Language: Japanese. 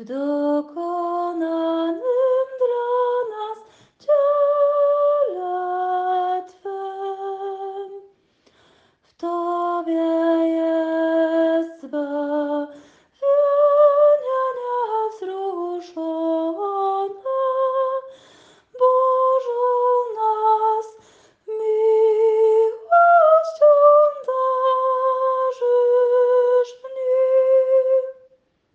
不動